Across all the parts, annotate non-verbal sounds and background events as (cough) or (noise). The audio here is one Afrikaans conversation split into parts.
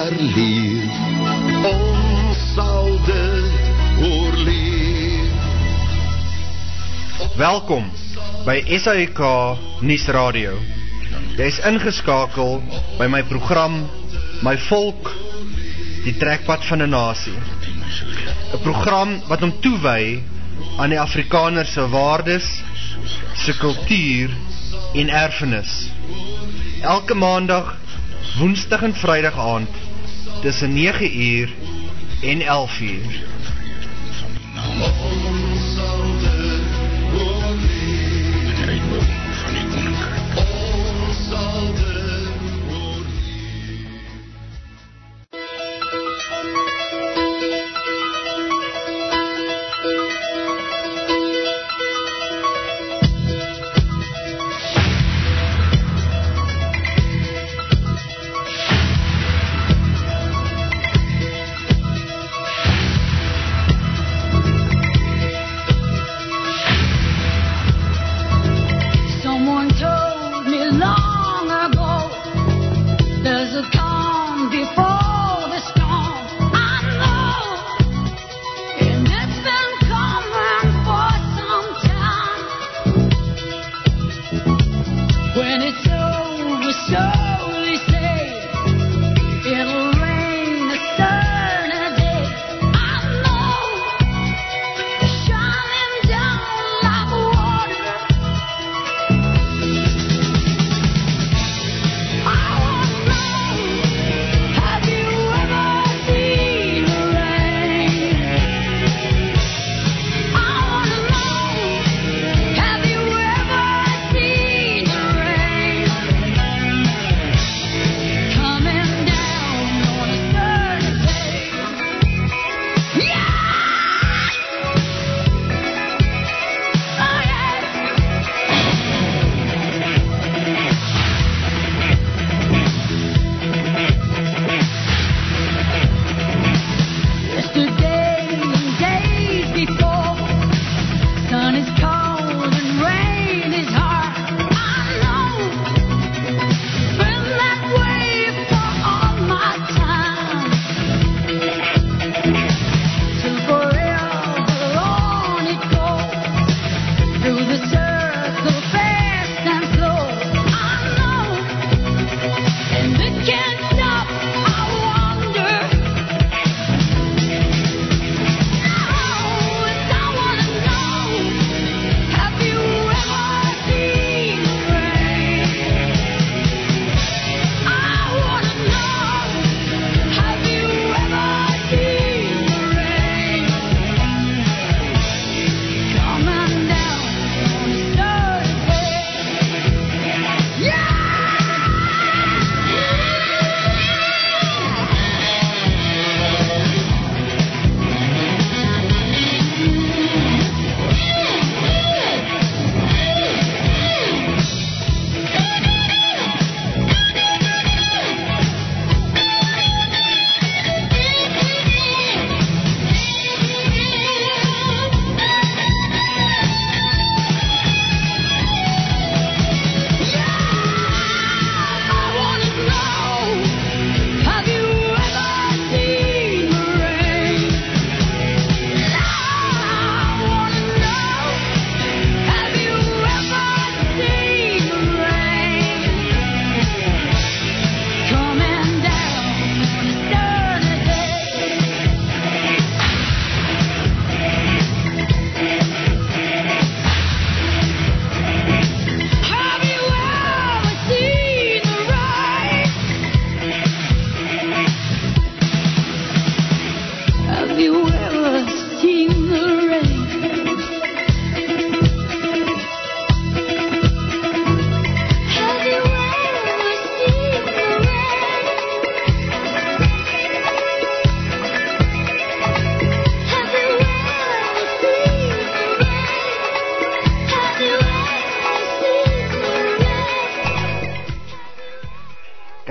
herleef. Ons sal dit oorleef. Welkom by SAK Nuusradio. Jy is ingeskakel by my program My Volk, die trekpad van 'n nasie. 'n Program wat hom toewy aan die Afrikaner se waardes, se kultuur en erfenis. Elke maandag, woensdag en vrydag aand tussen 9uur en 11uur. Ons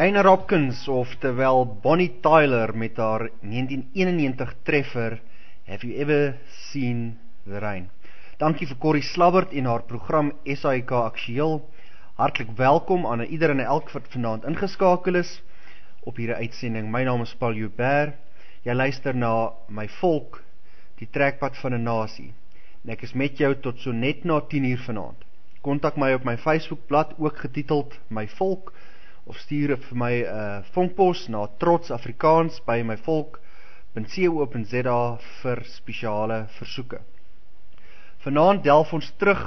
Gaynor Hopkins oftewel Bonnie Tyler met haar 1991 treffer Have you ever seen the rain? Dankie vir Corrie Slabbert en haar program SAIK Aktueel. Hartlik welkom aan ieder en elk wat vanaand ingeskakel is. op hierdie uitsending. My naam is Paul Joubert. Jy luister na my volk, die trekpad van 'n nasie. En ek is met jou tot so net na 10uur vanaand. Kontak my op my Facebookblad ook getiteld My Volk of stuur vir my uh, vonkpos na Trots Afrikaans by myvolk.co.za vir spesiale versoeke. Vanaand delf ons terug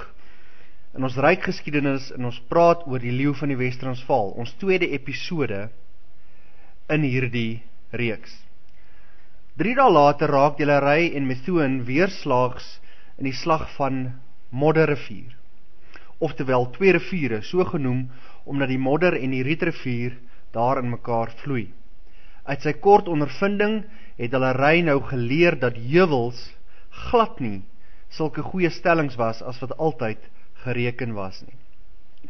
in ons ryk geskiedenis en ons praat oor die leeu van die Wes-Transvaal, ons tweede episode in hierdie reeks. 3 dae later raak Delery en Methuen weerslaags in die slag van Modderrivier. Oftewel twee riviere, so genoem omdat die Modder en die Rietrivier daar in mekaar vloei. Uit sy kort ondervinding het Delery nou geleer dat heuwels glad nie sulke goeie stellings was as wat altyd gereken was nie.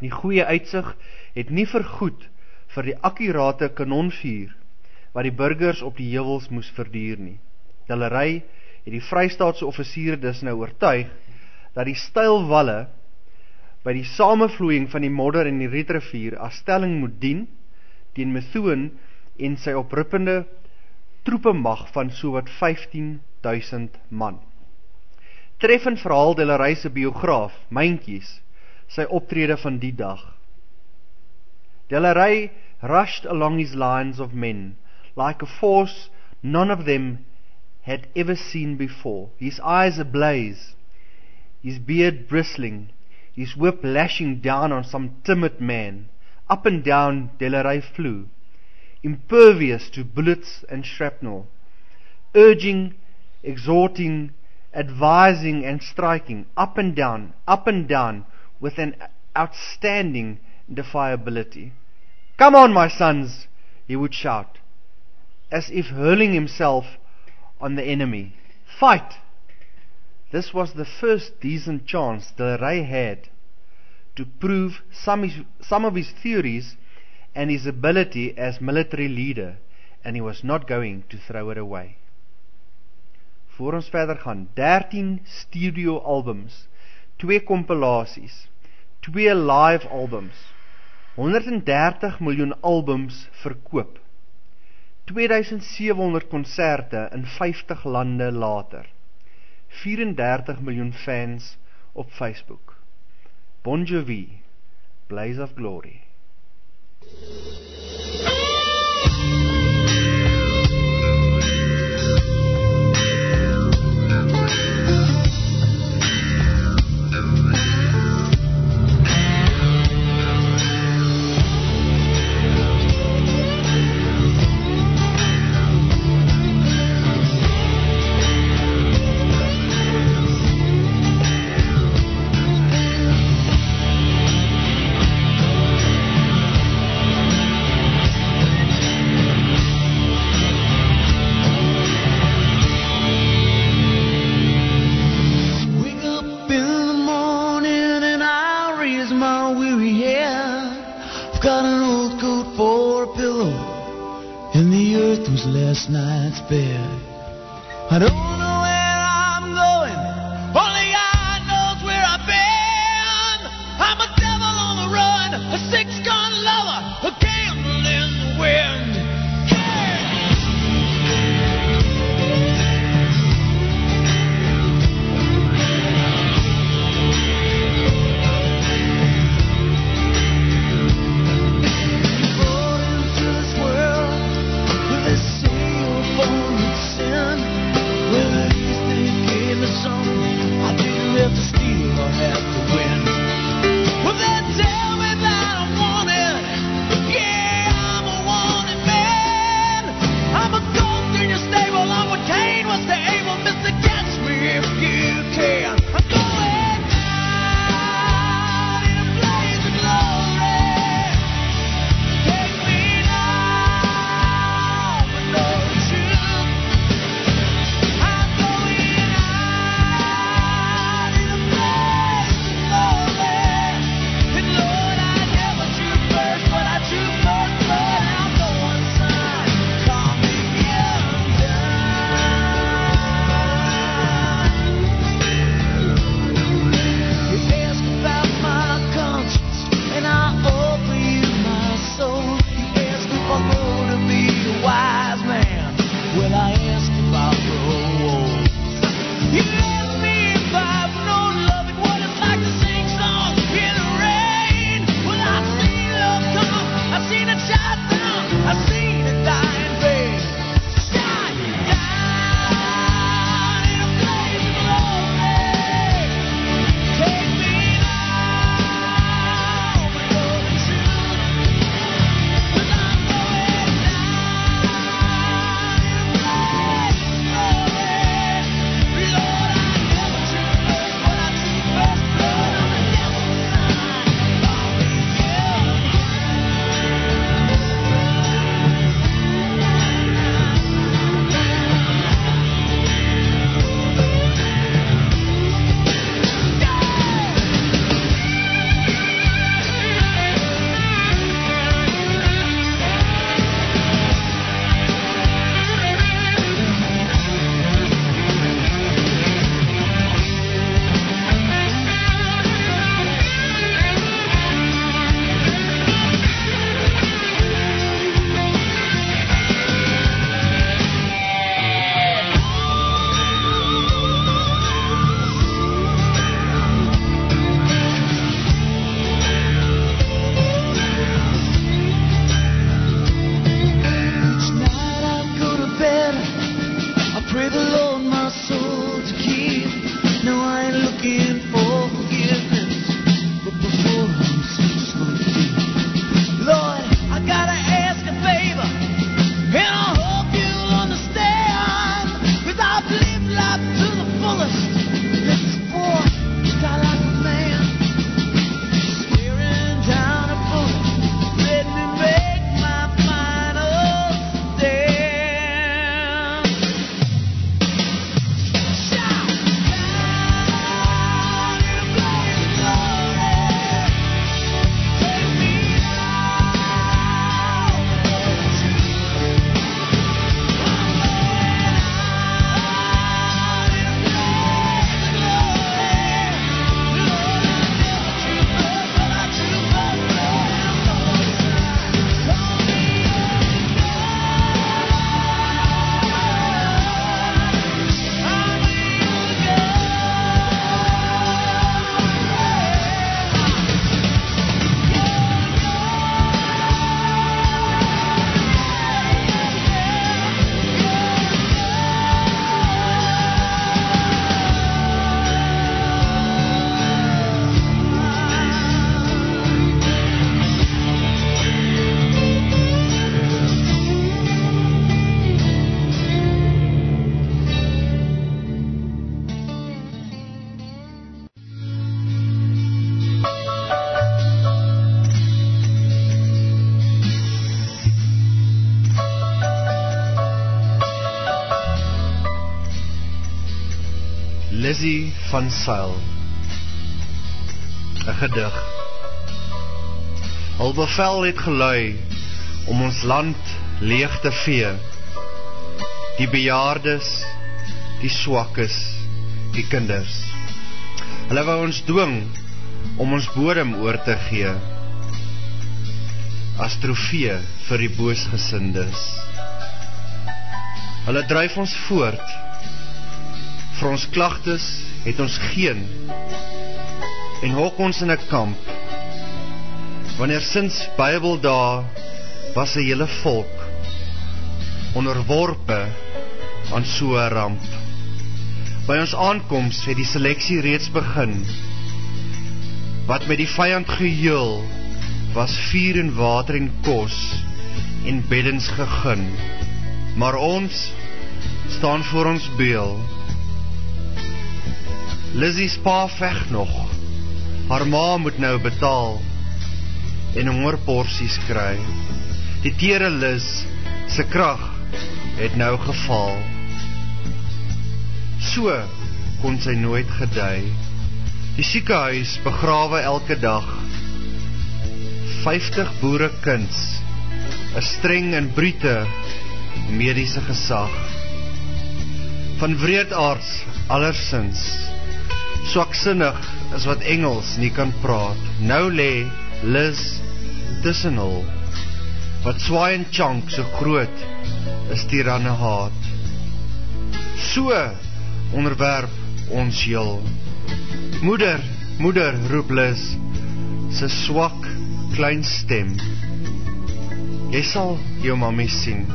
Die goeie uitsig het nie vergoed vir die akkurate kanonvuur wat die burgers op die heuwels moes verduur nie. Delery het die Vrystaatse offisiere dus nou oortuig dat die styl walle by die samevloeiing van die modder en die Rietrivier as stelling moet dien teen Methuen en sy oprippende troepemag van sowat 15000 man. Treffend verhaal Delery se biograaf, Myntjies, sy optrede van die dag. Delery rushed along his lines of men like a force none of them had ever seen before, his eyes ablaze, his beard bristling, his whip lashing down on some timid man. Up and down Delery flew, impervious to bullets and shrapnel, urging, exhorting, advising and striking, up and down, up and down, with an outstanding defiability. Come on, my sons, he would shout, as if hurling himself on the enemy. Fight! This was the first decent chance Delery had to prove some, some of his theories and his ability as military leader, and he was not going to throw it away. Voor ons verder gaan, 13 studio albums, 2 kompilasies, 2 live albums, 130 miljoen albums verkoop, 2700 konserte in 50 lande later, 34 miljoen fans op Facebook. Bon Jovi, Blaze of Glory. Van Sail 'n gedig. Al bevel het gelui om ons land leeg te vee. Die bejaardes die swakkes die kinders. Hulle wou ons dwing om ons bodem oor te gee. As trofee vir die boosgesindes. Hulle dryf ons voort vir ons klagtes het ons geen. En hok ons in 'n kamp. Wanneer sins Bybeldae was 'n hele volk onderworpe aan so 'n ramp. By ons aankoms het die seleksie reeds begin. Wat met die vyand geheul was vuur en water en kos en beddens gegun maar ons staan voor ons beeld Lizzie's pa veg nog. Haar ma moet nou betaal en hongerporsies kry. Die tere Liz se krag het nou geval. So kon sy nooit gedei. Die siekehuis begrawe elke dag. 50 boere kinds, 'n streng en brute mediese gesag. Van wreedaards allersins swaksinnig is wat Engels nie kan praat. Nou lê Liz tussen hul. Wat swaai en chunk so groot is tiranne haat. So onderwerp ons heel. Moeder, moeder roep Liz se swak klein stem. Jy sal jou mammie sien.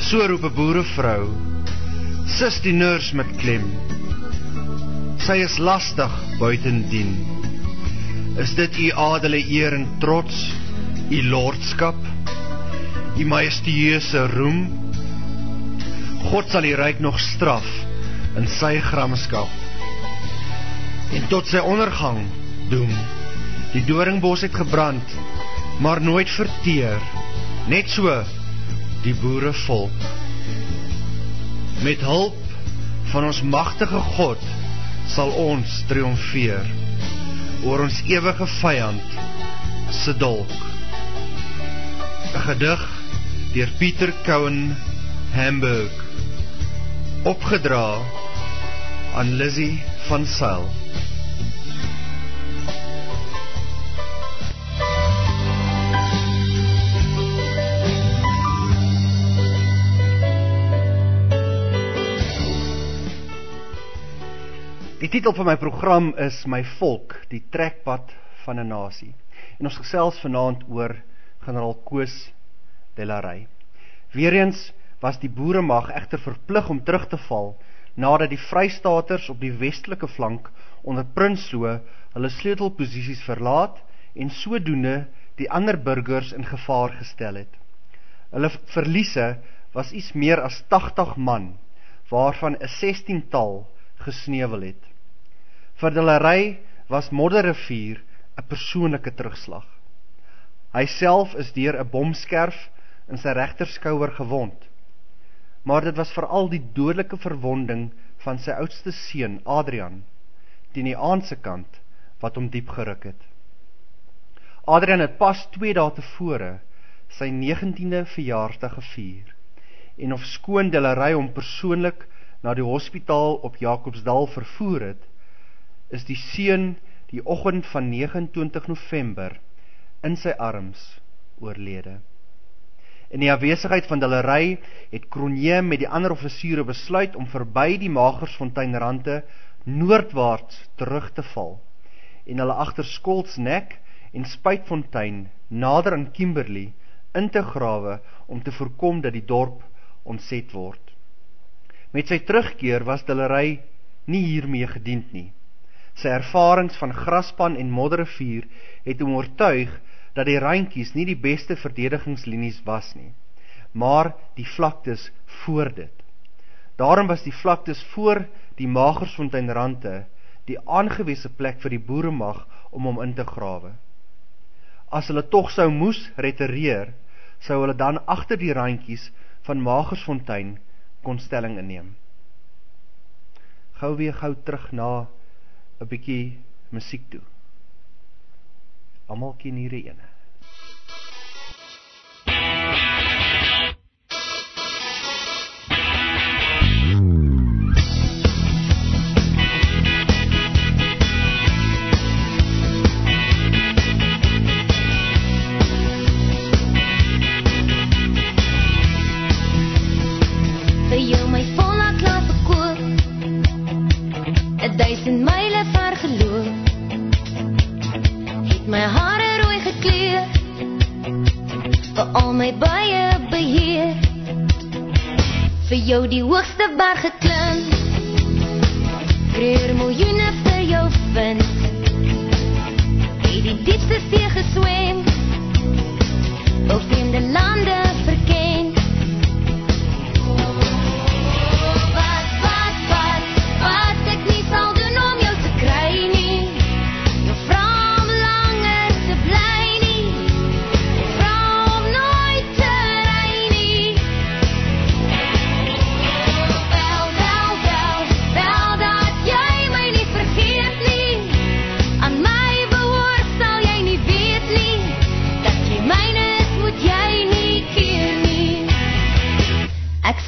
So roep 'n boerevrou. Sis die nurse met klem sy is lastig buitendien. Is dit u adele eer en trots, u lordskap, u majestueuse roem? God sal die ryk nog straf in sy gramskap. En tot sy ondergang doem. Die doringbos het gebrand, maar nooit verteer. Net so die boere volk. Met hulp van ons magtige God sal ons triomfeer oor ons ewige vyand se dolk. 'n Gedig deur Pieter Cowan Hamburg opgedra aan Lizzie van Sail. Die titel van my program is My volk, die trekpad van 'n nasie. En ons gesels vanaand oor generaal Koos Delarey. Weereens was die boeremag egter verplig om terug te val nadat die Vrystaaters op die westelike flank onder Prinsloo hulle sleutelposisies verlaat en sodoende die ander burgers in gevaar gestel het. Hulle verliese was iets meer as 80 man, waarvan 'n 16-tal gesneuwel het. Vir Delery was Modderrivier 'n persoonlike terugslag. Hy self is deur 'n bomskerf in sy regterskouer gewond. Maar dit was veral die dodelike verwonding van sy oudste seun, Adrian, teen die aandse kant wat hom diep geruk het. Adrian het pas 2 dae tevore sy 19de verjaarsdag gevier. En of skoon Delery hom persoonlik na die hospitaal op Jacobsdal vervoer het, is die seun die oggend van 29 November in sy arms oorlede. In die afwesigheid van Delery het Cronje met die ander offisiere besluit om verby die Magersfonteinrande noordwaarts terug te val en hulle agter Skoltsnek en Spuitfontein nader aan Kimberley in te grawe om te voorkom dat die dorp ontset word. Met sy terugkeer was Delery nie hiermee gediend nie. Sy ervarings van Graspan en Modderrivier het hom oortuig dat die randjies nie die beste verdedigingslinies was nie, maar die vlaktes voor dit. Daarom was die vlaktes voor die Magersfonteinrande die aangewese plek vir die boeremag om hom in te grawe. As hulle tog sou moes retireer, sou hulle dan agter die randjies van Magersfontein kon stelling inneem. gou weer gou terug na 'n bietjie musiek toe. Almal ken hierdie ene. Jou die hoogste berg geklim kreer miljoene vir jou vind. Het die diepste see geswem. Op vreemde lande verken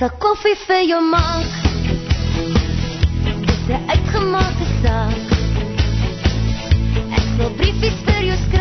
sal koffie vir jou maak. Dis 'n uitgemaakte saak. Ek sal briefies vir jou skryf.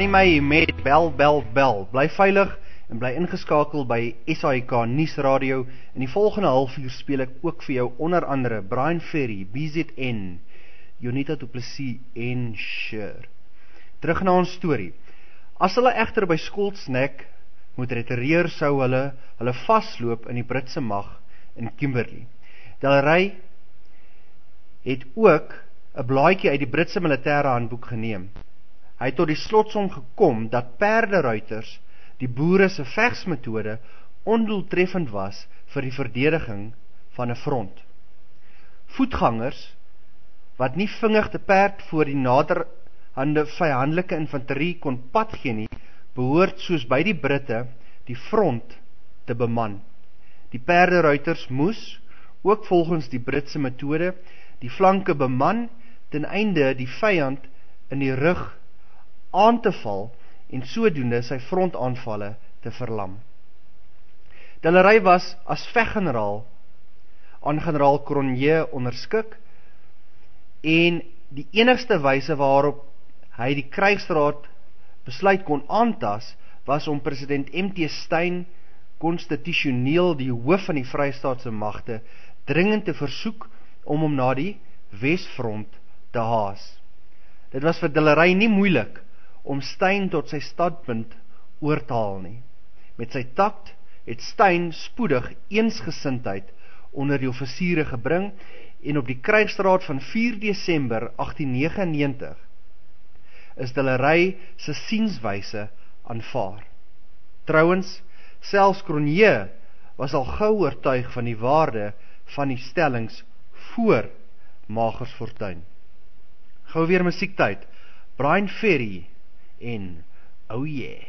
Leani my met bel bel bel. Bly veilig en bly ingeskakel by SAK nuusradio. In die volgende halfuur speel ek ook vir jou onder andere Brian Ferry, BZN, Jonita Du Plessis en Sher. Terug na ons storie. As hulle egter by Skoltsnek moet retireer sou hulle hulle vasloop in die Britse mag in Kimberley. Delray het ook 'n blaadjie uit die Britse militêre handboek geneem. Hy het tot die slotsom gekom dat perderuiters die boere se vegsmetode ondoeltreffend was vir die verdediging van 'n front. Voetgangers wat nie vinnig te perd voor die naderhande vyandelike infanterie kon pad gee nie, behoort soos by die Britte die front te beman. Die perderuiters moes ook volgens die Britse metode die flanke beman ten einde die vyand in die rug aan te val en sodoende sy frontaanvalle te verlam. Dillery was as veggeneraal aan generaal Cronje onderskik en die enigste wyse waarop hy die krygsraad besluit kon aantas was om president MT Steyn konstitusioneel die hoof van die Vrystaatse magte dringend te versoek om hom na die Wesfront te haas. Dit was vir Dillery nie moeilik om Steyn tot sy standpunt oor te haal nie. Met sy takt het Steyn spoedig eensgesindheid onder die offisiere gebring en op die krygsraad van 4 Desember 1899 is Delery se sienswyse aanvaar. Trouwens, selfs Cronje was al gou oortuig van die waarde van die stellings voor Magers Fortuin. Gou weer musiektyd. Brian Ferry in Oh Yeah.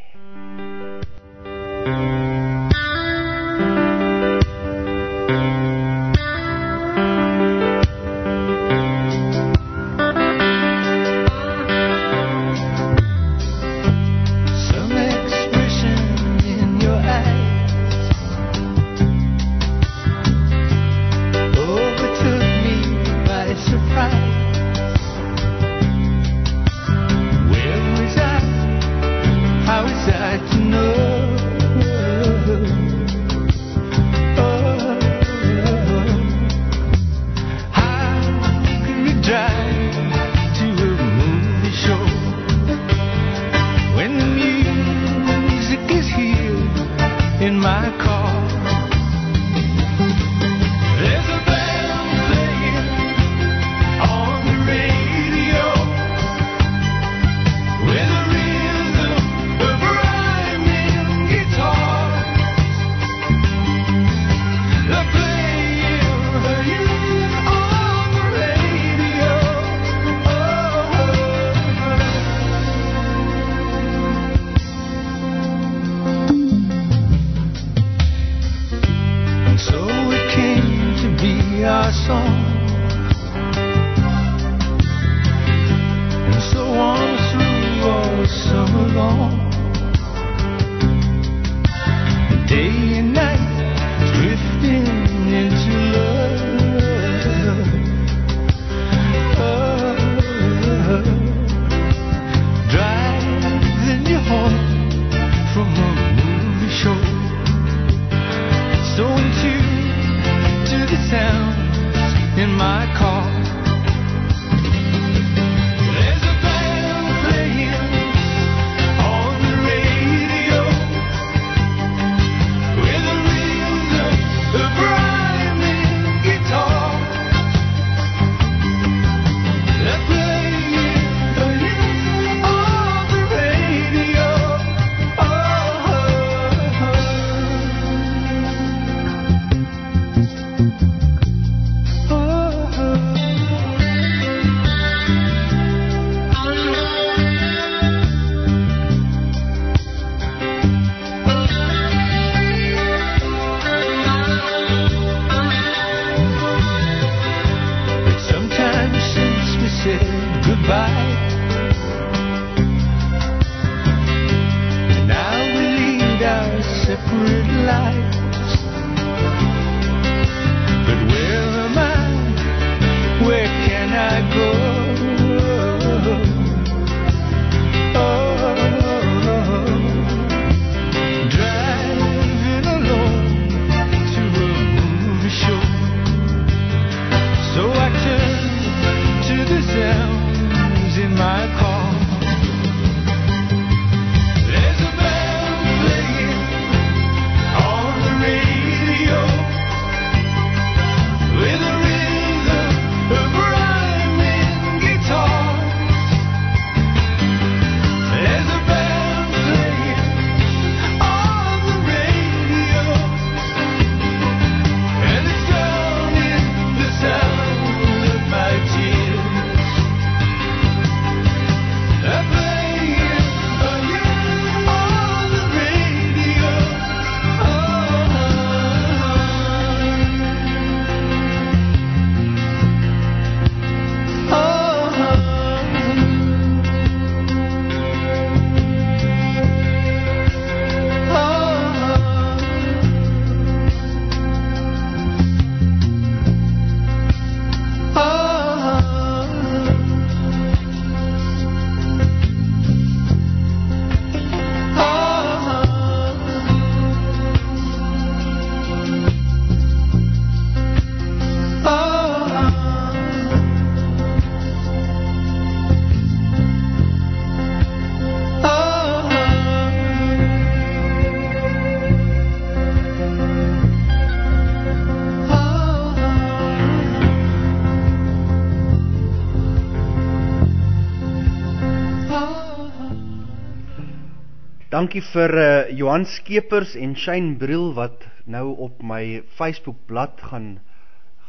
Dankie vir uh, Johan Skeepers en Shane Briel wat nou op my Facebook bladsy gaan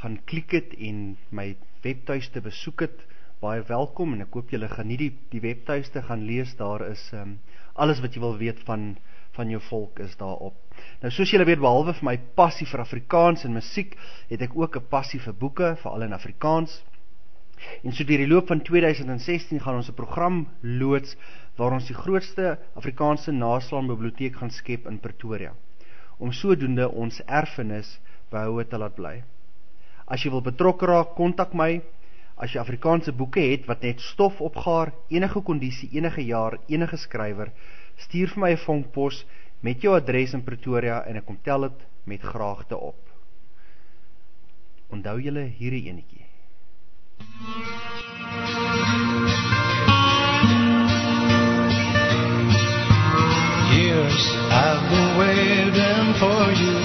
gaan klik het en my webtuiste besoek het. Baie welkom en ek hoop julle nie die die webtuiste gaan lees. Daar is um, alles wat jy wil weet van van jou volk is daarop. Nou soos julle weet behalwe vir my passie vir Afrikaans en musiek, het ek ook 'n passie vir boeke, veral in Afrikaans. En so deur die loop van 2016 gaan ons 'n program loods waar ons die grootste Afrikaanse naslaanbiblioteek gaan skep in Pretoria om sodoende ons erfenis behoue te laat bly. As jy wil betrokke raak, kontak my. As jy Afrikaanse boeke het wat net stof opgaar, enige kondisie, enige jaar, enige skrywer, stuur vir my 'n vonkpos met jou adres in Pretoria en ek kom tel dit met graagte op. Onthou julle hierdie enetjie. Years I've been waiting for you,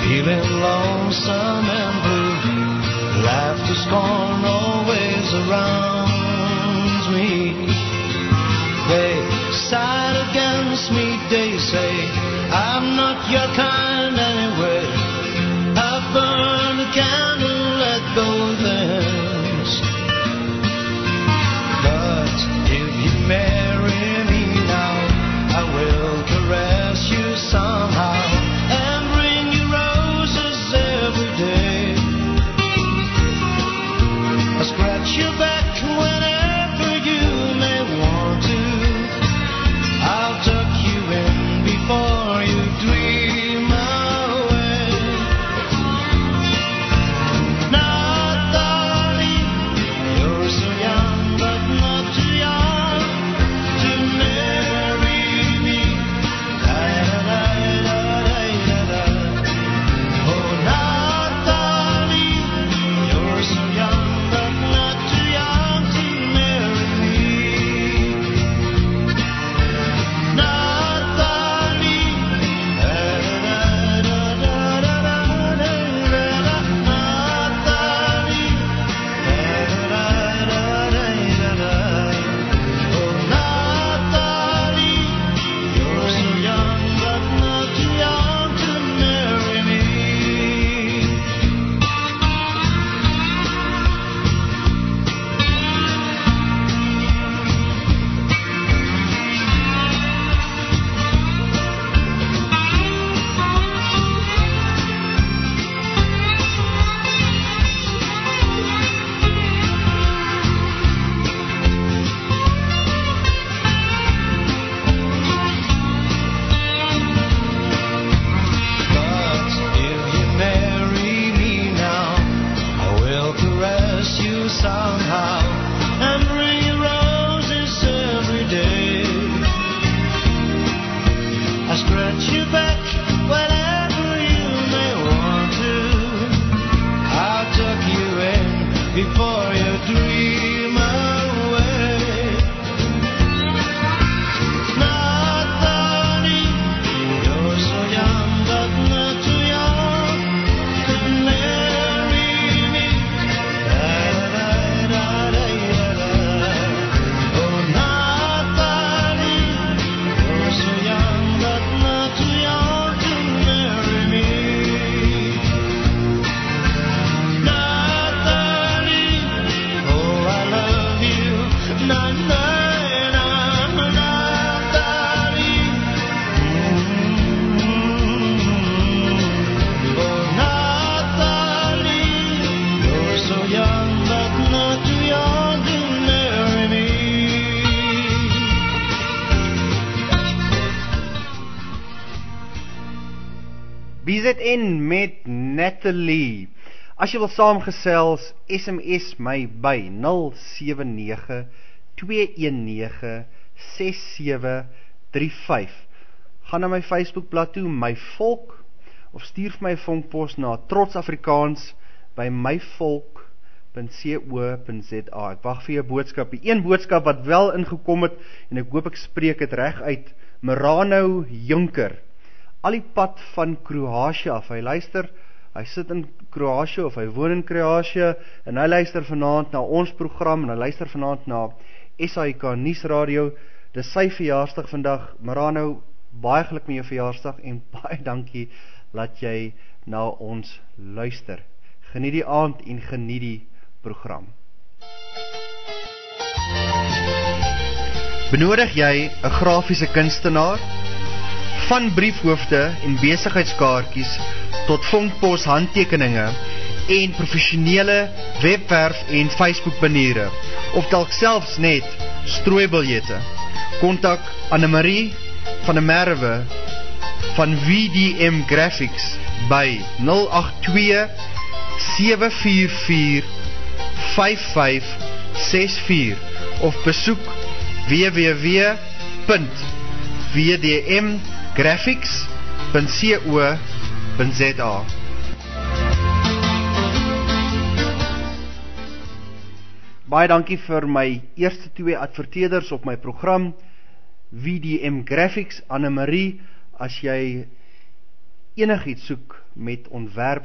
feeling lonesome and blue. Laughter, scorn always surrounds me. They side against me, they say I'm not your kind met Natalie. As jy wil saamgesels, SMS my by 079 219 6735. Gaan na my Facebookblad toe, my volk of stuur vir my 'n vonkpos na Trots Afrikaans by myvolk.co.za. Ek wag vir jou boodskap. Die een boodskap wat wel ingekom het en ek hoop ek spreek dit reg uit. Merano Junker al die pad van Kroasie af. Hy luister, hy sit in Kroasie of hy woon in Kroasie en hy luister vanaand na ons program en hy luister vanaand na SAK nuusradio Dis sy verjaarsdag vandag. Marano, baie geluk met jou verjaarsdag en (laughs) baie dankie dat jy na ons luister. Geniet die aand en geniet die program. Benodig jy 'n grafiese kunstenaar? Van briefhoofde en besigheidskaartjies tot vonkpos handtekeninge en professionele webwerf en Facebook baniere of dalk selfs net strooibiljette. Kontak Anne-Marie van der Merwe van VDM Graphics by 082 744 5564 of besoek www.vdmgraphics.co.za Baie dankie vir my eerste twee adverteerders op my program VDM Graphics. Anne-Marie as jy enigiets soek met ontwerp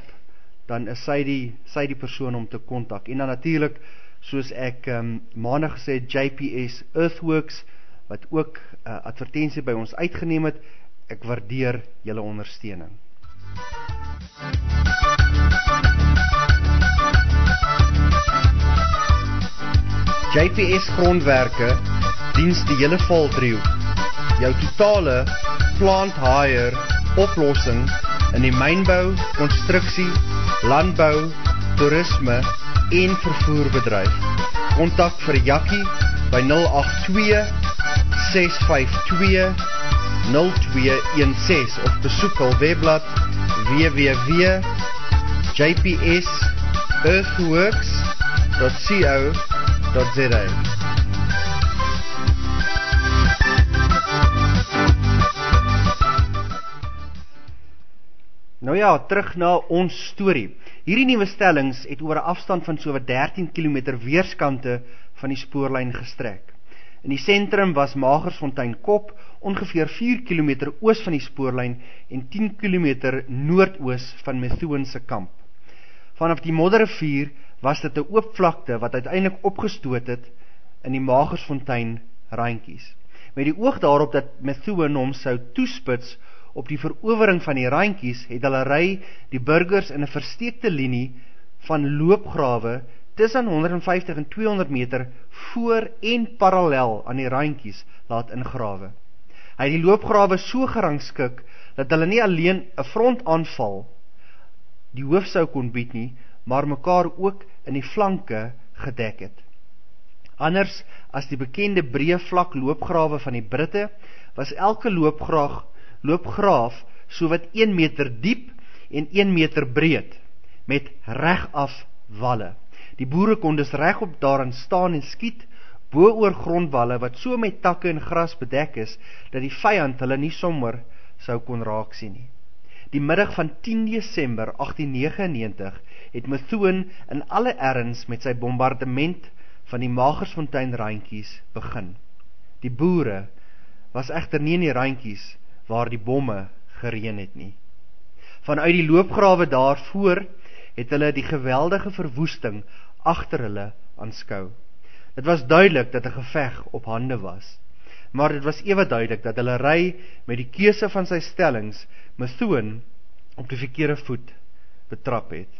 dan is sy die sy die persoon om te kontak. En dan natuurlik soos ek um, maandag gesê JPS Earthworks wat ook uh, advertensie by ons uitgeneem het ek waardeer julle ondersteuning JPS grondwerke diens die hele valdriehoek. Jou totale plant hire oplossing in die mynbou, konstruksie, landbou, toerisme en vervoerbedryf. Kontak vir Jakkie by 082 652 0216 of besoek hul webblad www.jpsearthworks.co.za. Nou ja, terug na ons storie. Hierdie nuwe stellings het oor 'n afstand van sowat 13 km weerskante van die spoorlyn gestrek. In die sentrum was Magersfontein Kop, ongeveer 4 km oos van die spoorlyn en 10 km noordoos van Methuen se kamp. Vanaf die Modderrivier was dit 'n oop vlakte wat uiteindelik opgestoot het in die Magersfontein randjies. Met die oog daarop dat Methuen hom sou toespits op die verovering van die randjies het hulle ry die burgers in 'n versteekte linie van loopgrawe tussen 150 en 200 meter voor en parallel aan die randjies laat ingrawe. Hy het die loopgrawe so gerangskik dat hulle nie alleen 'n frontaanval die hoof sou kon bied nie, maar mekaar ook in die flanke gedek het. Anders as die bekende breë vlak loopgrawe van die Britte, was elke loopgraaf loopgraaf so wat 1 meter diep en 1 meter breed met regaf walle. Die boere kon dus regop daarin staan en skiet bo oor grondwalle wat so met takke en gras bedek is dat die vyand hulle nie sommer sou kon raak sien nie. Die middag van 10 Desember 1899 het Methuen in alle erns met sy bombardement van die Magersfontein randjies begin. Die boere was egter nie in die randjies waar die bomme gereën het nie. Vanuit die loopgrawe daarvoor het hulle die geweldige verwoesting agter hulle aanskou. Dit was duidelik dat 'n geveg op hande was. Maar dit was ewe duidelik dat hulle ry met die keuse van sy stellings Methuen op die verkeerde voet betrap het.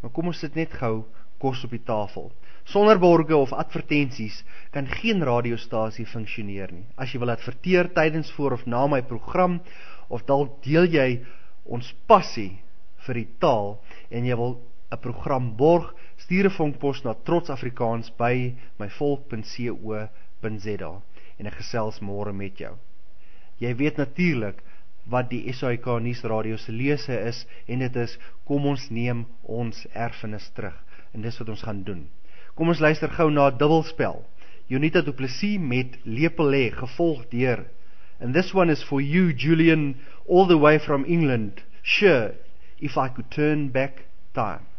Maar kom ons sit net gou kos op die tafel. Sonder borge of advertensies kan geen radiostasie funksioneer nie. As jy wil adverteer tydens voor of na my program of dalk deel jy ons passie vir die taal en jy wil 'n program borg, stuur 'n vonkpos na trotsafrikaans by myvolk.co.za en ek gesels môre met jou. Jy weet natuurlik wat die SAK nuus radio se lese is en dit is kom ons neem ons erfenis terug en dis wat ons gaan doen. Kom ons luister gou na dubbelspel. Unita Du Plessis met Lepelé gevolg deur And this one is for you Julian all the way from England. Sure, if I could turn back time.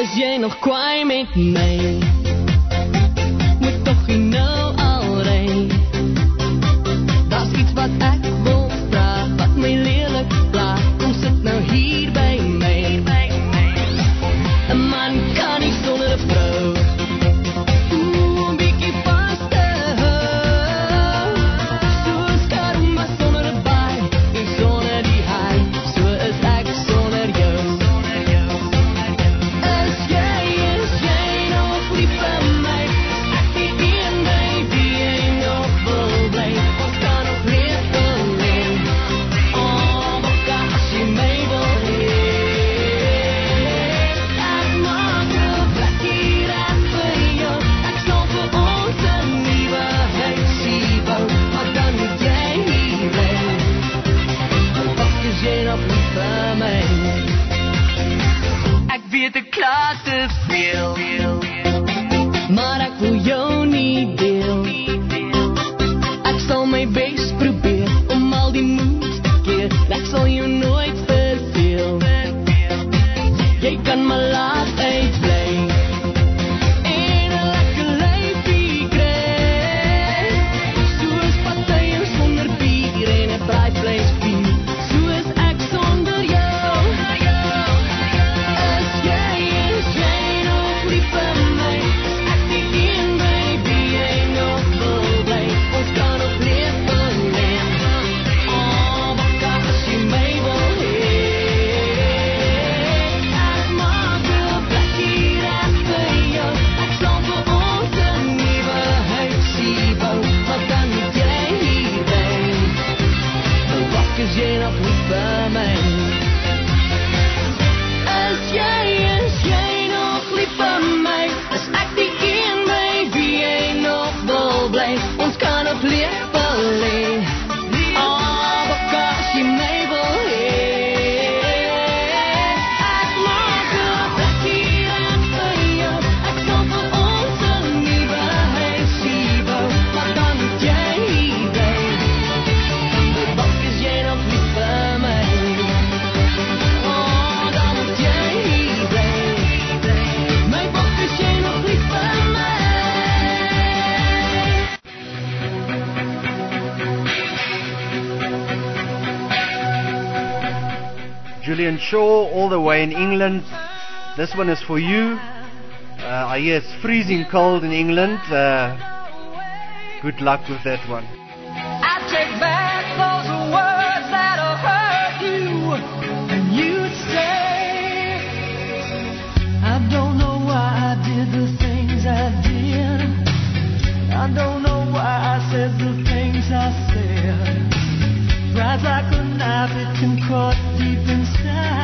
Is jy nog kwaai met my? Shaw, all the way in England. This one is for you. Uh, I hear it's freezing cold in England. Uh, good luck with that one. I don't know why I said the things I said. Cries I a now it can caught deep inside.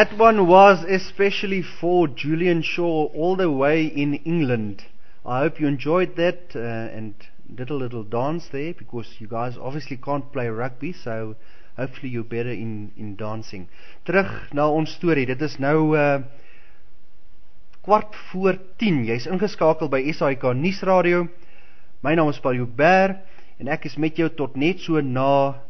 That one was especially for Julian Shaw all the way in England. I hope you enjoyed that uh, and did a little dance there because you guys obviously can't play rugby, so hopefully you're better in, in dancing. Terug na ons storie. Dit is nou uh, kwart voor 10. Jy's ingeskakel by SAK Nuusradio. My naam is Paul Joubert en ek is met jou tot net so na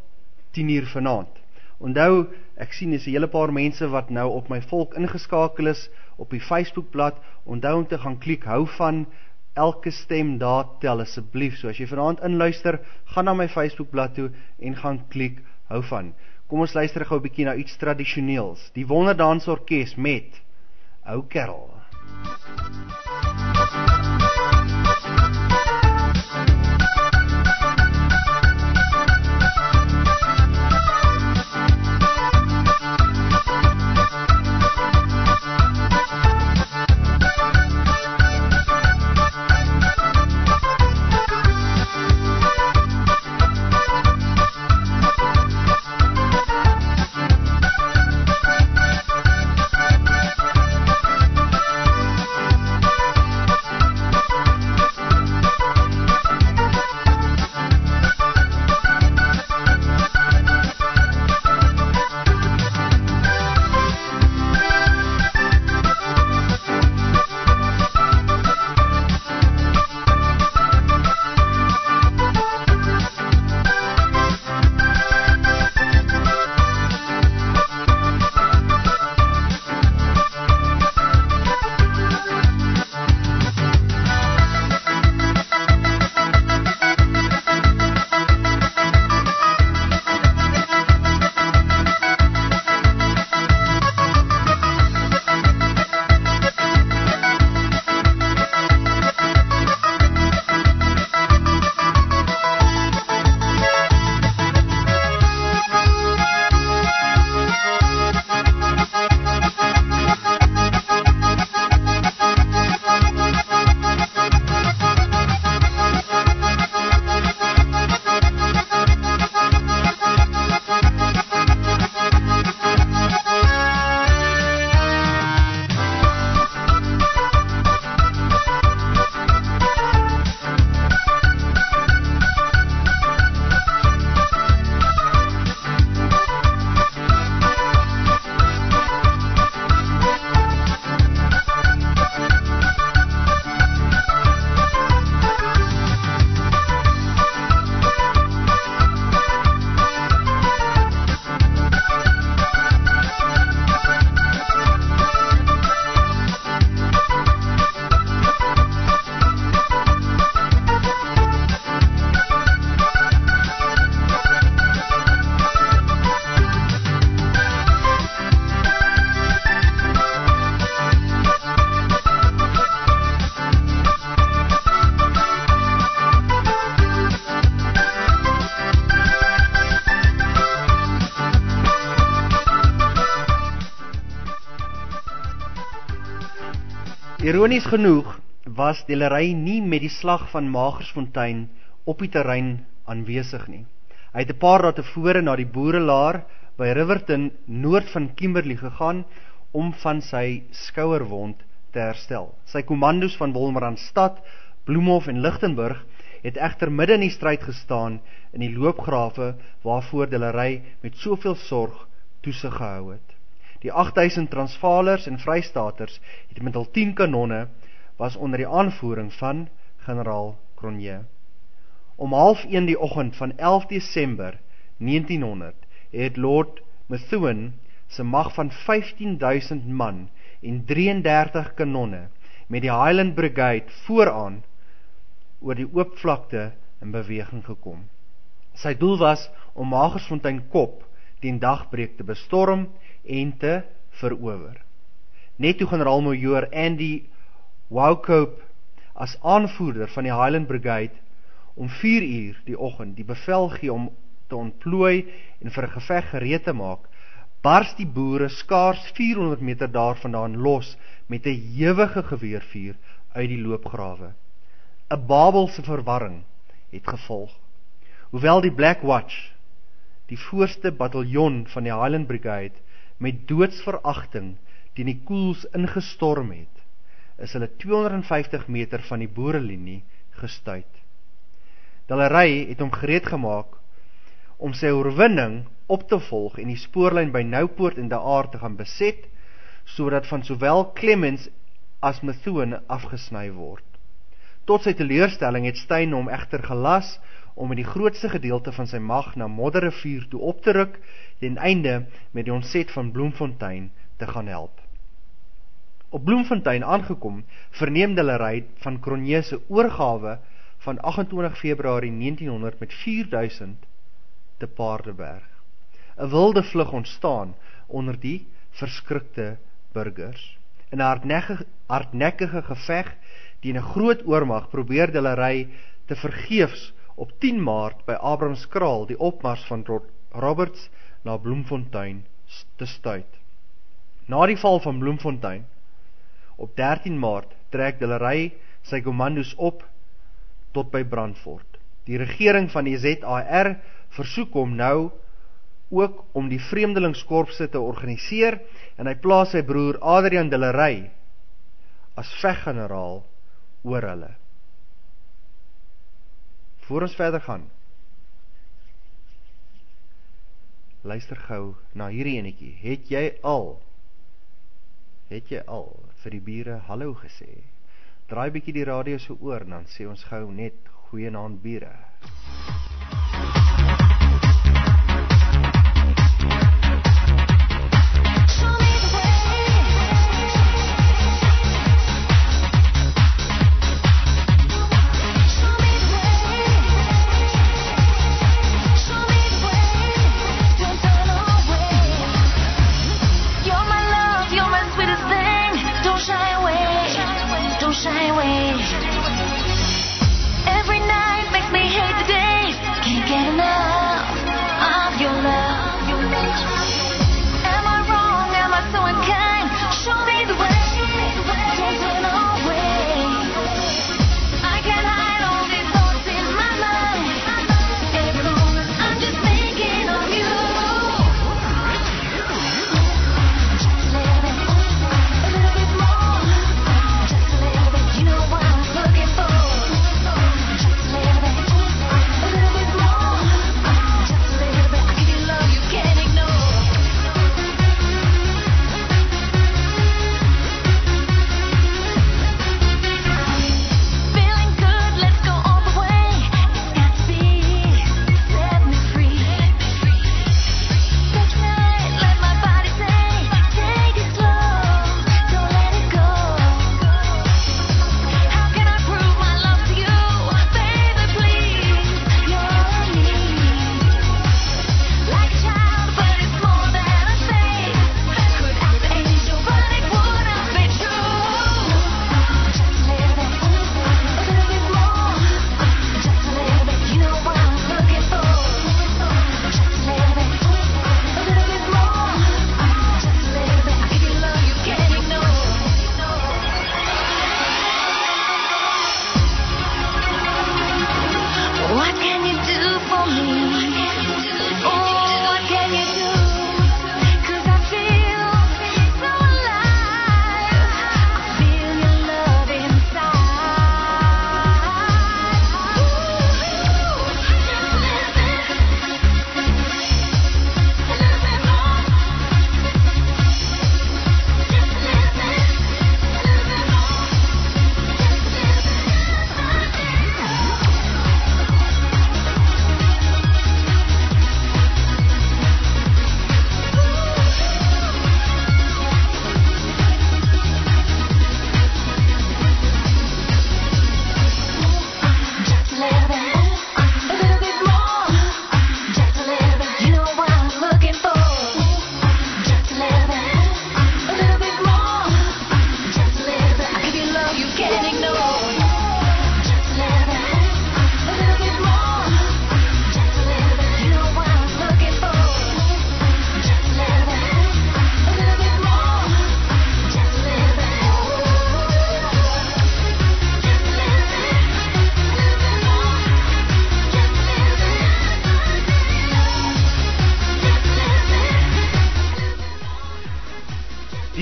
10 uur vanaand. Onthou, ek sien is 'n hele paar mense wat nou op my volk ingeskakel is op die Facebookblad. Onthou om te gaan klik hou van elke stem daar tel asseblief. So as jy vanaand inluister, gaan na my Facebookblad toe en gaan klik hou van. Kom ons luister gou 'n bietjie na iets tradisioneels. Die Wonderdansorkes met Ou Kerel. Ironies genoeg was Delery nie met die slag van Magersfontein op die terrein aanwesig nie. Hy het 'n paar dae tevore na die boerelaar by Riverton noord van Kimberley gegaan om van sy skouerwond te herstel. Sy kommandos van Wolmaranstad, Bloemhof en Lichtenburg het egter midde in die stryd gestaan in die loopgrawe waarvoor Delery met soveel sorg toesig gehou het. Die 8000 Transvaalers en Vrystaters het met hul 10 kanonne was onder die aanvoering van generaal Cronje. Om 0.30 die oggend van 11 Desember 1900 het Lord Methuen se mag van 15000 man en 33 kanonne met die Highland Brigade vooraan oor die oop vlakte in beweging gekom. Sy doel was om Magersfontein kop teen dagbreek te bestorm en te verower. Net toe generaal-majoor Andy Waucope as aanvoerder van die Highland Brigade om 4 uur die oggend die bevel gee om te ontplooi en vir geveg gereed te maak, bars die boere skaars 400 meter daarvandaan los met 'n hewige geweervuur uit die loopgrawe. 'n Babelse verwarring het gevolg. Hoewel die Black Watch, die voorste bataljon van die Highland Brigade met doodsveragting teen die koels ingestorm het, is hulle 250 meter van die boerelinie gestuit. Delery het hom gereed gemaak om sy oorwinning op te volg en die spoorlyn by Noupoort en Daar te gaan beset, sodat van sowel Clemens as Methuen afgesny word. Tot sy teleurstelling het Steyn hom egter gelas om met die grootste gedeelte van sy mag na Modderrivier toe op te ruk ten einde met die onset van Bloemfontein te gaan help. Op Bloemfontein aangekom, verneem Delery van Cronje se oorgawe van 28 Februarie 1900 met 4000 te Paardeberg. 'n Wilde vlug ontstaan onder die verskrikte burgers. In hardnekkige hardnekkige geveg teen 'n groot oormag probeer Delery te vergeefs op 10 Maart by Abrahamskraal die opmars van Roberts na Bloemfontein te stuit. Na die val van Bloemfontein op 13 Maart trek Delery sy kommandos op tot by Brandfort. Die regering van die ZAR versoek hom nou ook om die vreemdelingskorpse te organiseer en hy plaas sy broer Adrian Delery as veggeneraal oor hulle. Voor ons verder gaan, luister gou na hierdie enetjie. Het jy al het jy al vir die bure hallo gesê? Draai bietjie die radio se oor dan sê ons gou net goeienaand bure. Show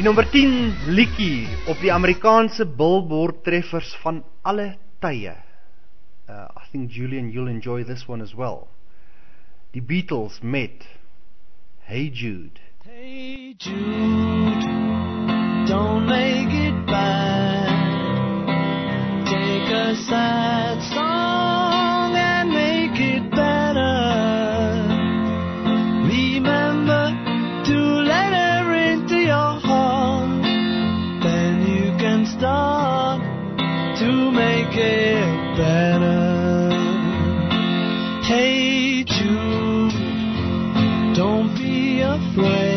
nommer 10 liedjie op die Amerikaanse Billboard treffers van alle tye. Uh I think Julian you'll enjoy this one as well. Die Beatles met Hey Jude. Hey Jude, don't make it bad. Take a sad better. Hey Jude. Don't be afraid.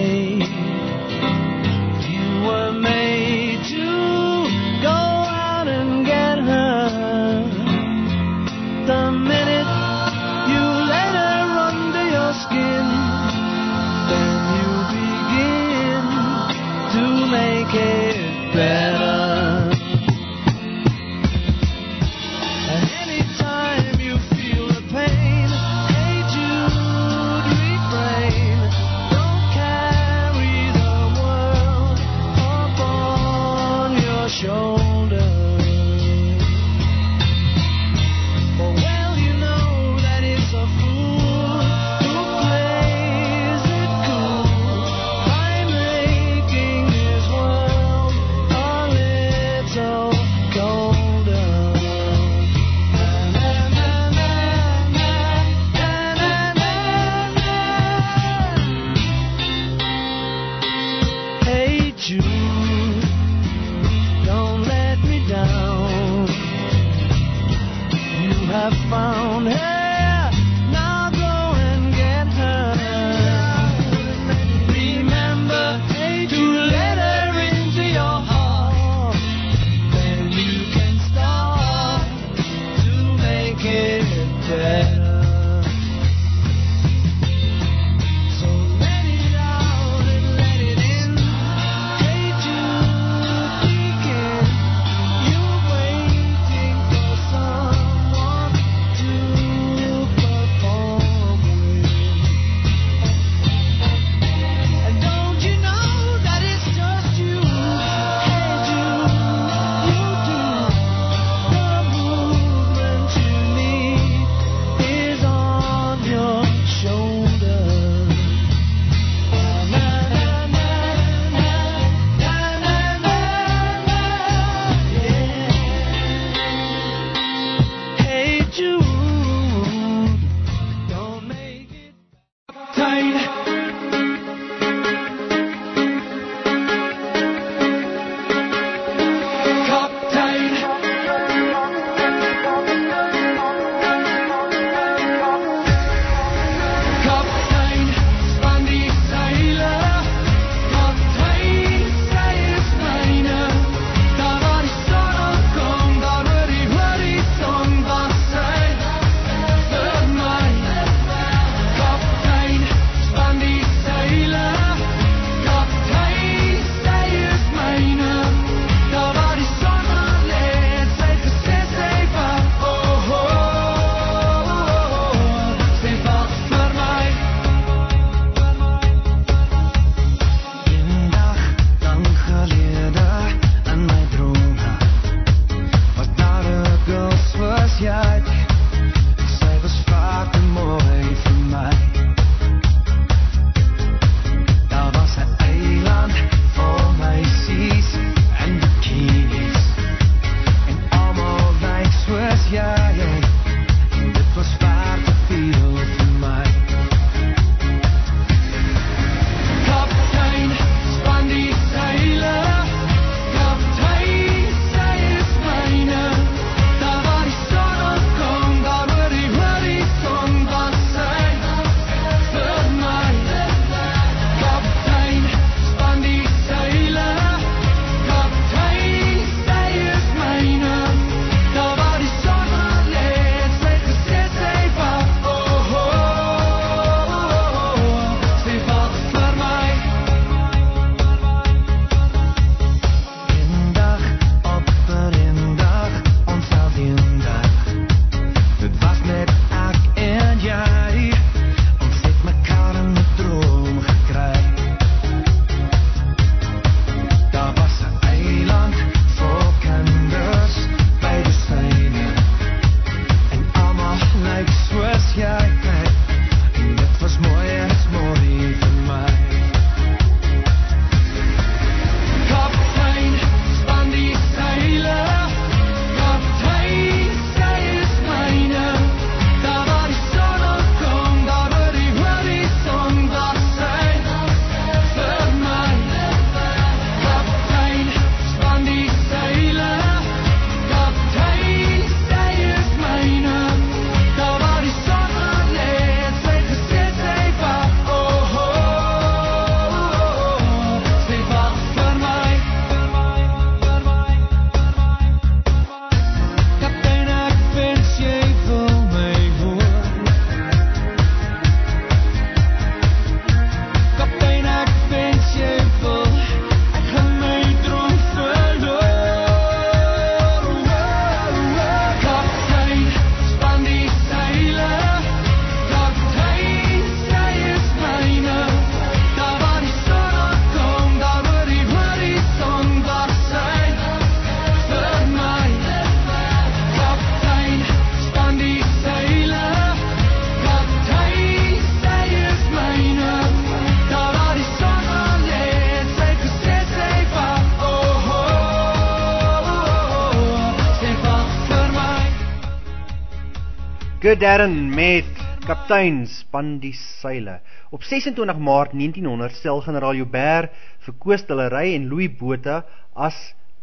Good Darren met kaptein span die seile. Op 26 Maart 1900 stel generaal Joubert vir Koos Dillery en Louis Botha as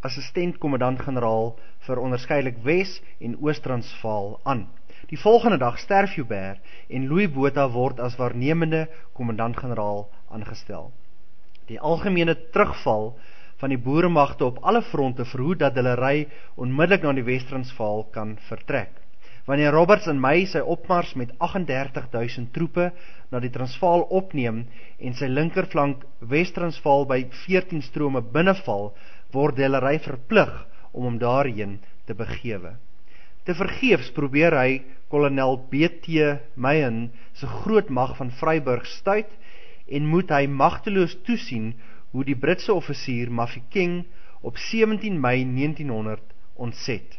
assistent kommandant-generaal vir onderskeidelik Wes en Oos-Transvaal aan. Die volgende dag sterf Joubert en Louis Botha word as waarnemende kommandant-generaal aangestel. Die algemene terugval van die boeremagte op alle fronte verhoed dat Dillery onmiddellik na die Wes-Transvaal kan vertrek. Wanneer Roberts in Mei sy opmars met 38000 troepe na die Transvaal opneem en sy linkerflank Wes-Transvaal by 14 strome binneval, word Delery verplig om hom daarheen te begewe. Te vergeefs probeer hy kolonel BT Meyen se groot mag van Vryburg stuit en moet hy magteloos toesien hoe die Britse offisier Mafeking op 17 Mei 1900 ontset.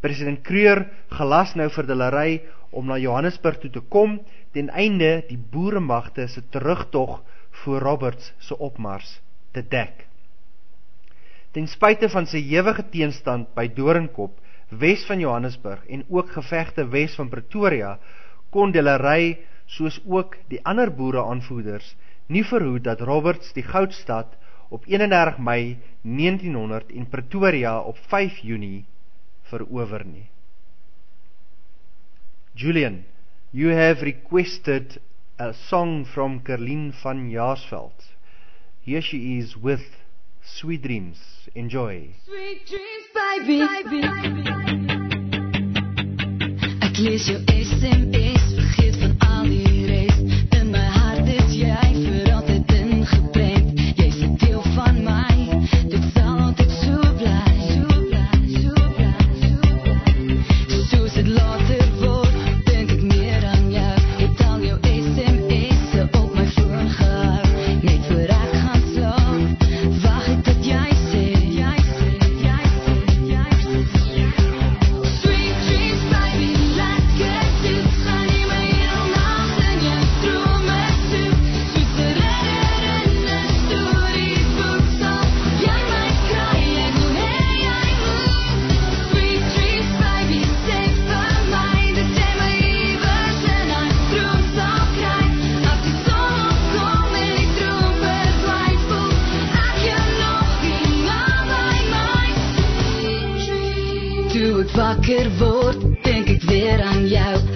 President Kruger gelas nou vir Delery om na Johannesburg toe te kom ten einde die boeremagte se terugtog voor Roberts se opmars te dek. Ten spyte van sy ewige teenstand by Doringkop, wes van Johannesburg en ook gevegte wes van Pretoria, kon Delery soos ook die ander boere aanvoerders nie verhoed dat Roberts die Goudstad op 31 Mei 1900 en Pretoria op 5 Junie verower nie. Julian, you have requested a song from Kerlin van Jaarsveld. Here she is with Sweet Dreams. Enjoy. Sweet dreams, baby. Ek lees jou SMS, wakker word, dink ek weer aan jou.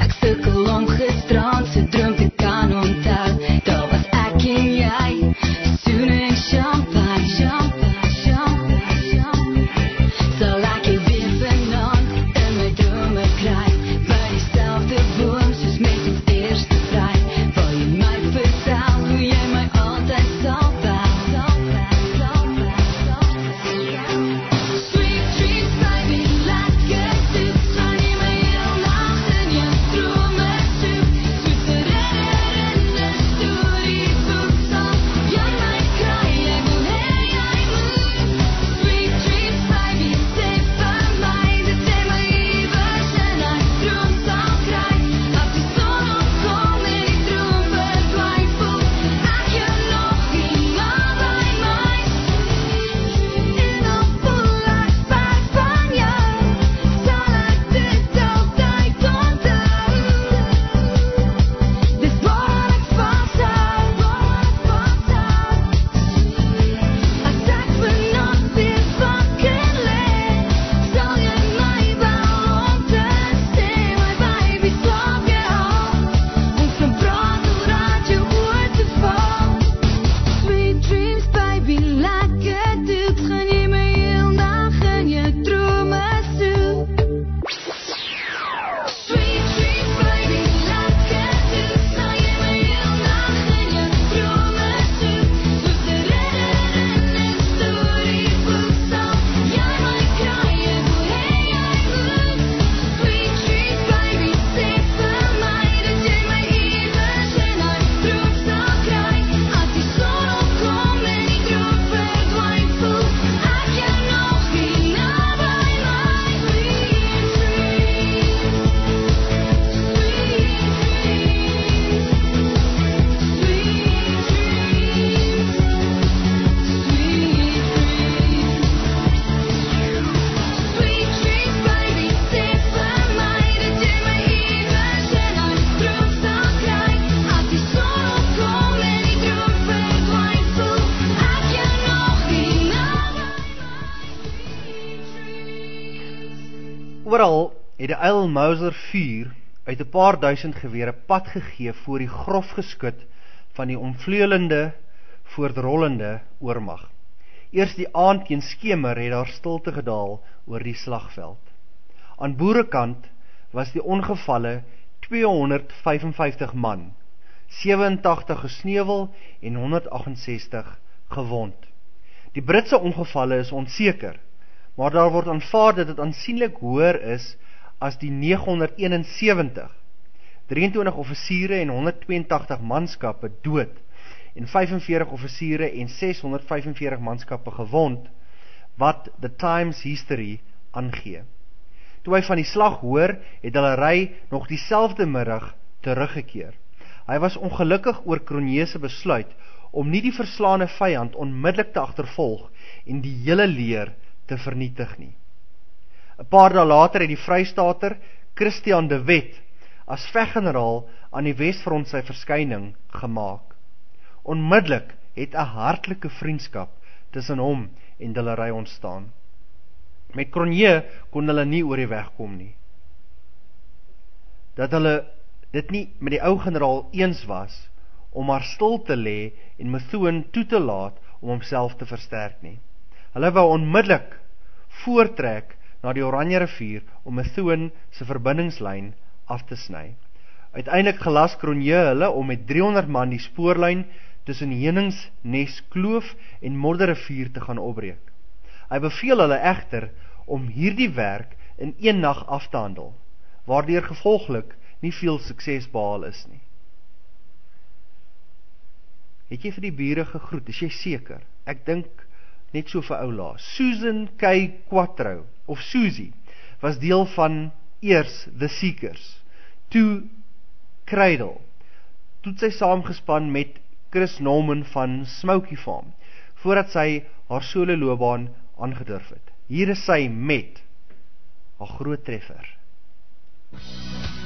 Die Eil Mauser 4 uit 'n paar duisend gewere pad gegee voor die grof geskut van die omvleulende voortrollende oormag. Eers die aand teen skemer het daar stilte gedaal oor die slagveld. Aan boerekant was die ongevalle 255 man, 87 gesneuwel en 168 gewond. Die Britse ongevalle is onseker, maar daar word aanvaar dat dit aansienlik hoër is as die 971. 23 offisiere en 182 manskappe dood en 45 offisiere en 645 manskappe gewond wat the Times History aangee. Toe hy van die slag hoor, het hulle ry nog dieselfde middag teruggekeer. Hy was ongelukkig oor Cronje se besluit om nie die verslaane vyand onmiddellik te agtervolg en die hele leer te vernietig nie. 'n Paar dae later het die Vrystater Christian de Wet as veggeneraal aan die Wesfront sy verskyning gemaak. Onmiddellik het 'n hartlike vriendskap tussen hom en Dillery ontstaan. Met Cronje kon hulle nie oor die weg kom nie. Dat hulle dit nie met die ou generaal eens was om maar stil te lê en Methuen toe te laat om homself te versterk nie. Hulle wou onmiddellik voortrek na die Oranje rivier om Methuen se verbindingslyn af te sny. Uiteindelik gelas Cronje hulle om met 300 man die spoorlyn tussen Heningsnes Kloof en Modderrivier te gaan opbreek. Hy beveel hulle egter om hierdie werk in een nag af te handel, waardeur gevolglik nie veel sukses behaal is nie. Het jy vir die bure gegroet? Is jy seker? Ek dink net so vir ou laas. Susan K Quattro of Susie was deel van eers The Seekers. Toe Cradle. Toe sy saamgespan met Chris Norman van Smoky Farm voordat sy haar solo loopbaan aangedurf het. Hier is sy met haar groot treffer. She's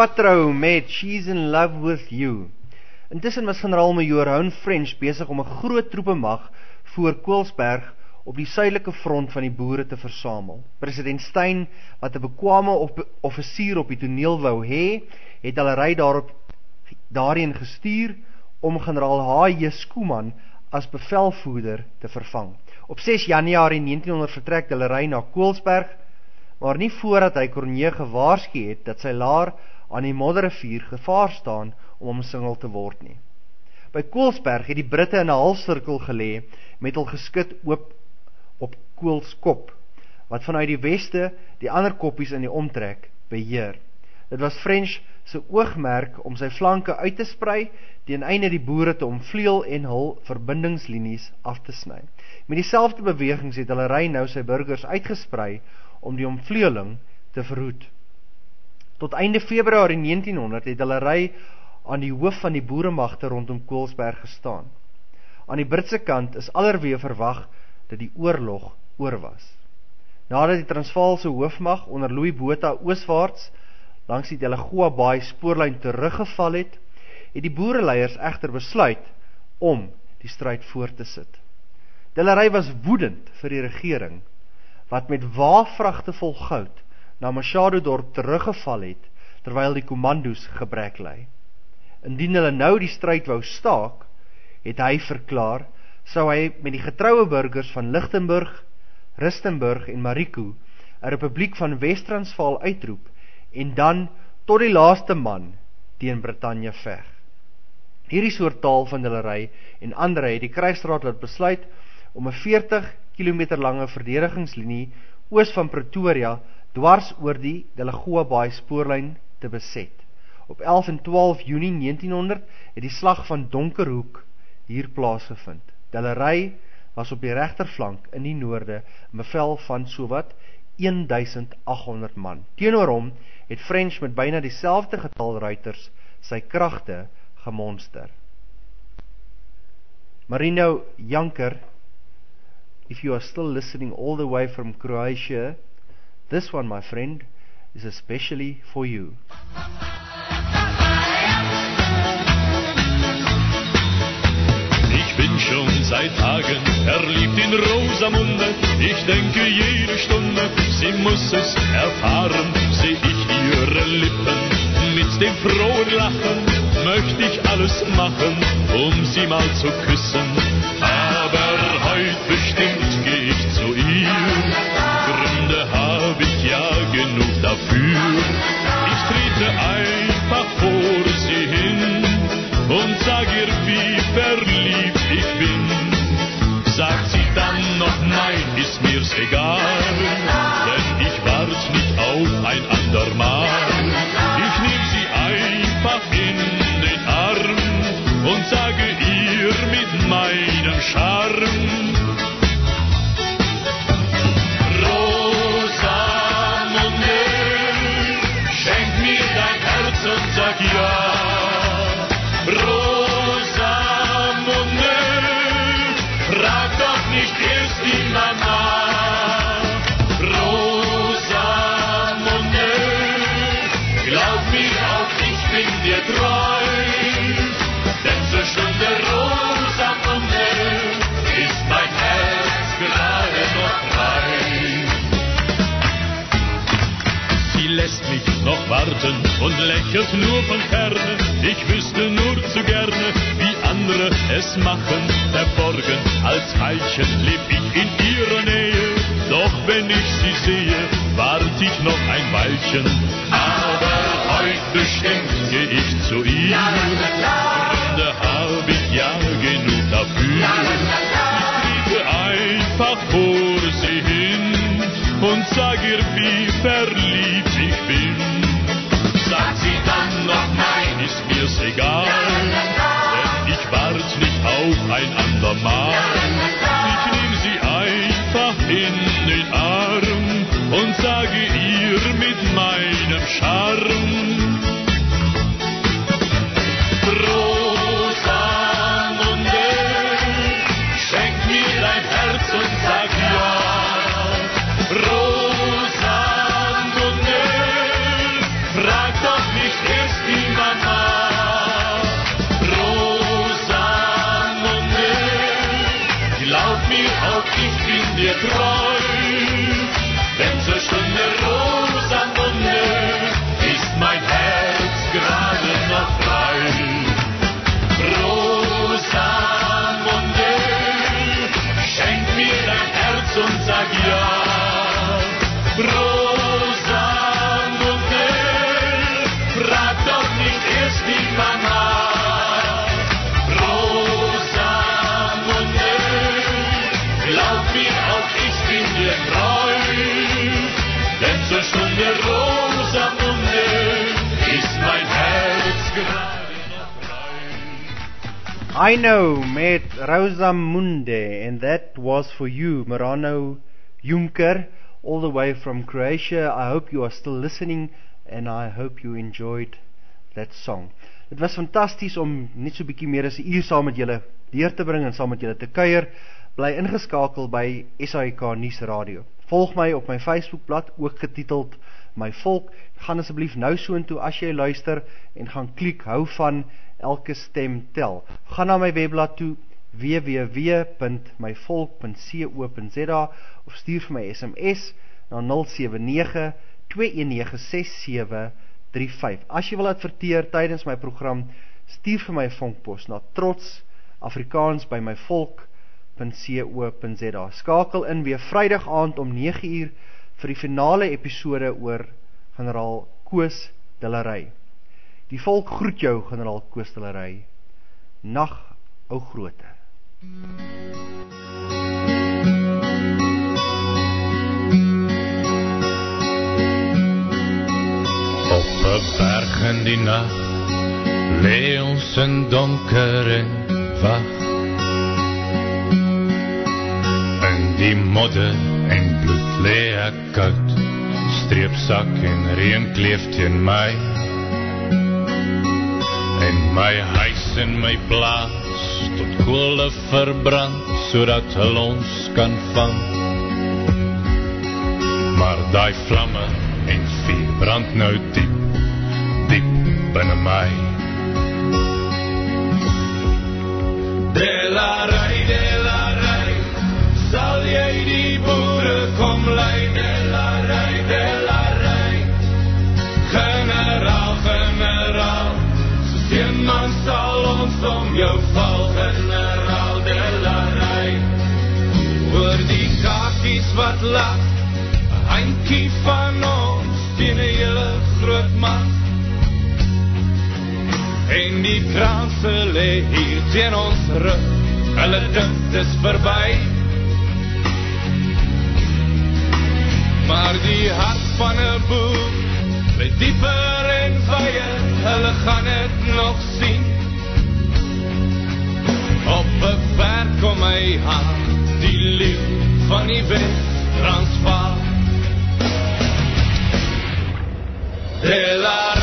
Quattro met She's in Love with You. Intussen was generaal major Houn French besig om 'n groot troepemag voor Koelsberg op die suidelike front van die boere te versamel. President Steyn, wat 'n bekwame op, offisier op die toneel wou hê, het hulle ry daarop daarheen gestuur om generaal H.J. Skooman as bevelvoerder te vervang. Op 6 Januarie 1900 vertrek hulle ry na Koelsberg, maar nie voordat hy Corneille gewaarsku het dat sy laar aan die Modderrivier gevaar staan om omsingel te word nie. By Koelsberg het die Britte in 'n halfsirkel gelê met hul geskut oop op Koelskop wat vanuit die weste die ander koppies in die omtrek beheer. Dit was French se oogmerk om sy flanke uit te sprei teen einde die boere te omvleuel en hul verbindingslinies af te sny. Met dieselfde bewegings het hulle ry nou sy burgers uitgesprei om die omvleueling te verhoed. Tot einde Februarie 1900 het hulle ry aan die hoof van die boeremagte rondom Koelsberg gestaan. Aan die Britse kant is allerweë verwag dat die oorlog oor was. Nadat die Transvaalse hoofmag onder Louis Botha ooswaarts langs die Delagoa Baai spoorlyn teruggeval het, het die boereleiers egter besluit om die stryd voort te sit. Delery was woedend vir die regering wat met waafvragte vol goud na Machado dorp teruggeval het terwyl die kommandos gebrek lê. Indien hulle nou die stryd wou staak, het hy verklaar sou hy met die getroue burgers van Lichtenburg, Rustenburg en Mariku 'n republiek van Wes-Transvaal uitroep en dan tot die laaste man teen Brittanje veg. Hierdie soort taal van hulle ry en ander het die krygsraad laat besluit om 'n 40 km lange verdedigingslinie oos van Pretoria dwars oor die Delagoa Baai spoorlyn te beset. Op 11 en 12 Junie 1900 het die slag van Donkerhoek hier plaasgevind. Delery was op die regterflank in die noorde, bevel van sowat 1800 man. Teenoor hom het French met byna dieselfde getal ruiters sy kragte gemonster. Marino Janker, if you are still listening all the way from Croatia, this one, my friend, is especially for you. Ich bin schon seit Tagen verliebt in Rosamunde. Ich denke jede Stunde, sie muss es erfahren. Seh ich ihre Lippen mit dem frohen Lachen, möchte ich alles machen, um sie mal zu küssen. Aber und lächelt nur von ferne. Ich wüsste nur zu gerne, wie andere es machen. Verborgen als Veilchen leb ich in ihrer Nähe. Doch wenn ich sie sehe, wart ich noch ein Weilchen. Aber heute bestimmt geh ich zu ihr. Gründe hab ich ja genug dafür. Ich trete einfach vor sie hin und sag ihr, wie verliebt andermal. Ich nehm sie einfach in den Arm und sage ihr mit meinem Charme, Through I know met Rosamunde and that was for you Marano Juncker all the way from Croatia. I hope you are still listening and I hope you enjoyed that song. Dit was fantasties om net so bietjie meer as 'n uur saam met julle deur te bring en saam met julle te kuier. Bly ingeskakel by SAK nuus radio. Volg my op my Facebookblad ook getiteld My Volk. Gaan asseblief nou soontoe as jy luister en gaan klik hou van elke stem tel. Gaan na my webblad toe www.myvolk.co.za of stuur vir my SMS na 079 2196735. As jy wil adverteer tydens my program, stuur vir my 'n vonkpos na Trots Afrikaans by my volk.co.za. Skakel in weer Vrydag aand om 9uur vir die finale episode oor generaal Koos Dillery. Die volk groet jou generaal Koos Dillery. Nag ou groote. Op 'n berg in die nag lê ons in donker en wag. In die modder en bloed lê ek koud, streepsak en reën kleef teen my. En my huis en my plaas tot kolle verbrand sodat hulle ons kan vang. Maar daai vlamme en vuur brand nou diep, diep binne my. Delarai, delarai, sal jy die boere kom lei, delarai, delarai. Generaal, generaal, soos een man sal ons om jou val, generaal, delarai. Oor die kakies wat lag, handjie van ons teen 'n hele groot man. En die kranse lê hier teen ons rug, hulle dink dis verby. Maar die hart van 'n boer lê dieper en wyer, hulle gaan dit nog sien. Op 'n berg kom my hand, die lief van die Wes-Transvaal. Delarai, delarai,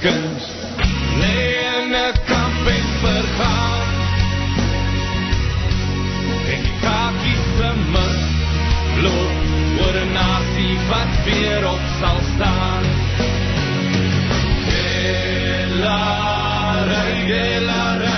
kind lê in 'n kamp en vergaan. En die kakies se mond loop oor 'n nasie wat weer op sal staan. Delarai, delarai,